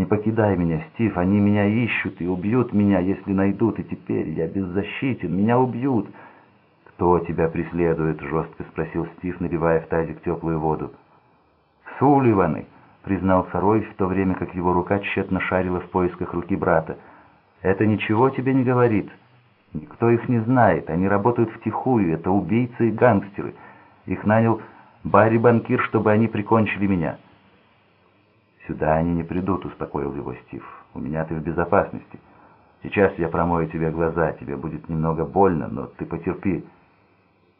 Не покидай меня, Стив, они меня ищут и убьют меня, если найдут, и теперь я беззащитен, меня убьют». «Кто тебя преследует?» — жестко спросил Стив, наливая в тазик теплую воду. «Сулливаны», — признался Рой, в то время как его рука тщетно шарила в поисках руки брата. «Это ничего тебе не говорит. Никто их не знает, они работают втихую, это убийцы и гангстеры. Их нанял Барри-банкир, чтобы они прикончили меня». «Сюда они не придут», — успокоил его Стив. «У меня ты в безопасности. Сейчас я промою тебе глаза, тебе будет немного больно, но ты потерпи».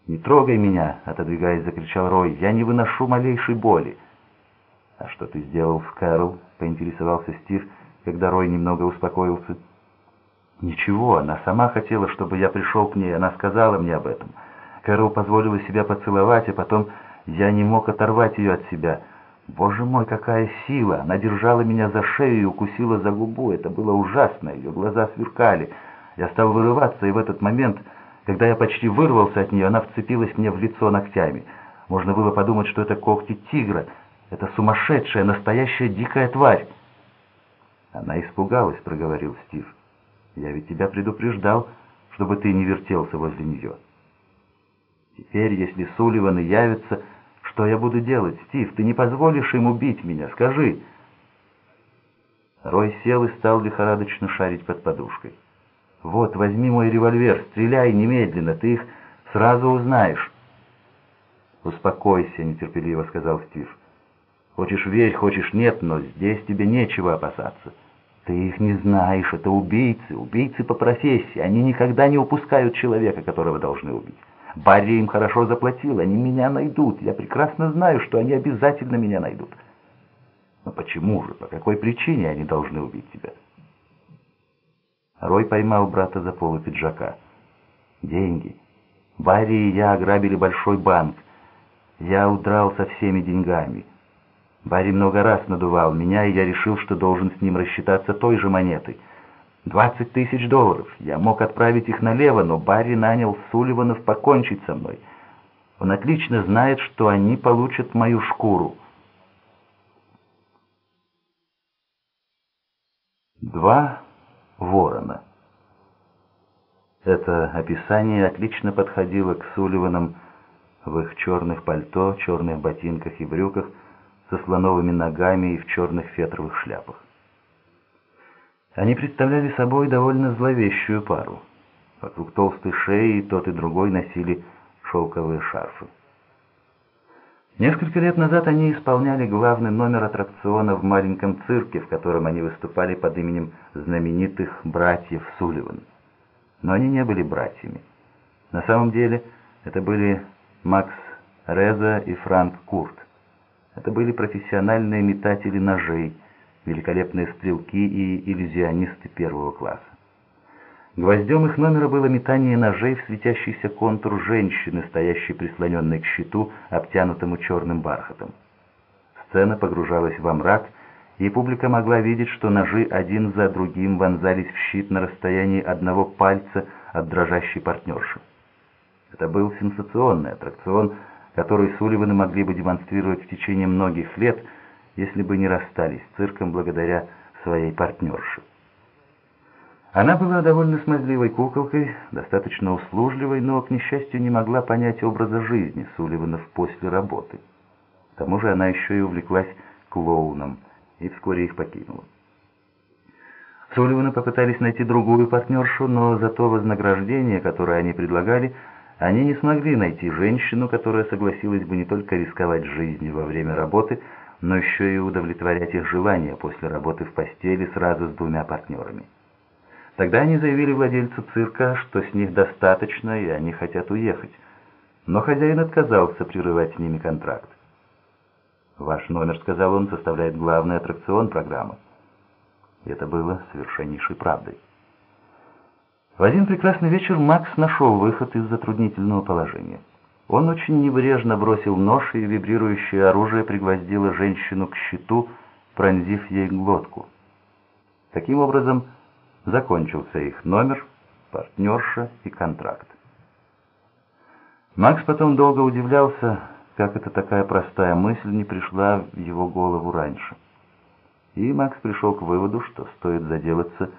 «Не трогай меня!» — отодвигаясь, закричал Рой. «Я не выношу малейшей боли!» «А что ты сделал с Кэрол?» — поинтересовался Стив, когда Рой немного успокоился. «Ничего, она сама хотела, чтобы я пришел к ней, она сказала мне об этом. Кэрол позволила себя поцеловать, а потом я не мог оторвать ее от себя. Боже мой, какая сила! Она держала меня за шею и укусила за губу. Это было ужасно, ее глаза сверкали. Я стал вырываться, и в этот момент... Когда я почти вырвался от нее, она вцепилась мне в лицо ногтями. Можно было подумать, что это когти тигра. Это сумасшедшая, настоящая дикая тварь. Она испугалась, проговорил Стив. Я ведь тебя предупреждал, чтобы ты не вертелся возле нее. Теперь, если Сулливаны явится, что я буду делать, Стив? Ты не позволишь им убить меня, скажи. Рой сел и стал лихорадочно шарить под подушкой. «Вот, возьми мой револьвер, стреляй немедленно, ты их сразу узнаешь». «Успокойся», — нетерпеливо сказал Стив. «Хочешь верь, хочешь нет, но здесь тебе нечего опасаться. Ты их не знаешь, это убийцы, убийцы по профессии. Они никогда не упускают человека, которого должны убить. Барри им хорошо заплатил, они меня найдут. Я прекрасно знаю, что они обязательно меня найдут. Но почему же, по какой причине они должны убить тебя?» Рой поймал брата за полы пиджака. «Деньги. Барри и я ограбили большой банк. Я удрал со всеми деньгами. Барри много раз надувал меня, и я решил, что должен с ним рассчитаться той же монетой. Двадцать тысяч долларов. Я мог отправить их налево, но Барри нанял Сулливанов покончить со мной. Он отлично знает, что они получат мою шкуру». Два ворона. Это описание отлично подходило к Сулливанам в их черных пальто, черных ботинках и брюках, со слоновыми ногами и в черных фетровых шляпах. Они представляли собой довольно зловещую пару. Вокруг толстой шеи тот и другой носили шелковые шарфы. Несколько лет назад они исполняли главный номер аттракциона в маленьком цирке, в котором они выступали под именем знаменитых братьев Сулливан. Но они не были братьями. На самом деле это были Макс Реза и Франк Курт. Это были профессиональные метатели ножей, великолепные стрелки и иллюзионисты первого класса. Гвоздем их номера было метание ножей в светящийся контур женщины, стоящей прислоненной к щиту, обтянутому черным бархатом. Сцена погружалась во мрак, и публика могла видеть, что ножи один за другим вонзались в щит на расстоянии одного пальца от дрожащей партнерши. Это был сенсационный аттракцион, который Сулливаны могли бы демонстрировать в течение многих лет, если бы не расстались с цирком благодаря своей партнерше. Она была довольно смазливой куколкой, достаточно услужливой, но, к несчастью, не могла понять образа жизни Сулливанов после работы. К тому же она еще и увлеклась клоуном, и вскоре их покинула. Сулливаны попытались найти другую партнершу, но за то вознаграждение, которое они предлагали, они не смогли найти женщину, которая согласилась бы не только рисковать жизнью во время работы, но еще и удовлетворять их желания после работы в постели сразу с двумя партнерами. Тогда они заявили владельцу цирка, что с них достаточно, и они хотят уехать. Но хозяин отказался прерывать с ними контракт. «Ваш номер, — сказал он, — составляет главный аттракцион программы». И это было совершеннейшей правдой. В один прекрасный вечер Макс нашел выход из затруднительного положения. Он очень небрежно бросил нож, и вибрирующее оружие пригвоздило женщину к щиту, пронзив ей глотку. Таким образом, Закончился их номер, партнерша и контракт. Макс потом долго удивлялся, как эта такая простая мысль не пришла в его голову раньше. И Макс пришел к выводу, что стоит заделаться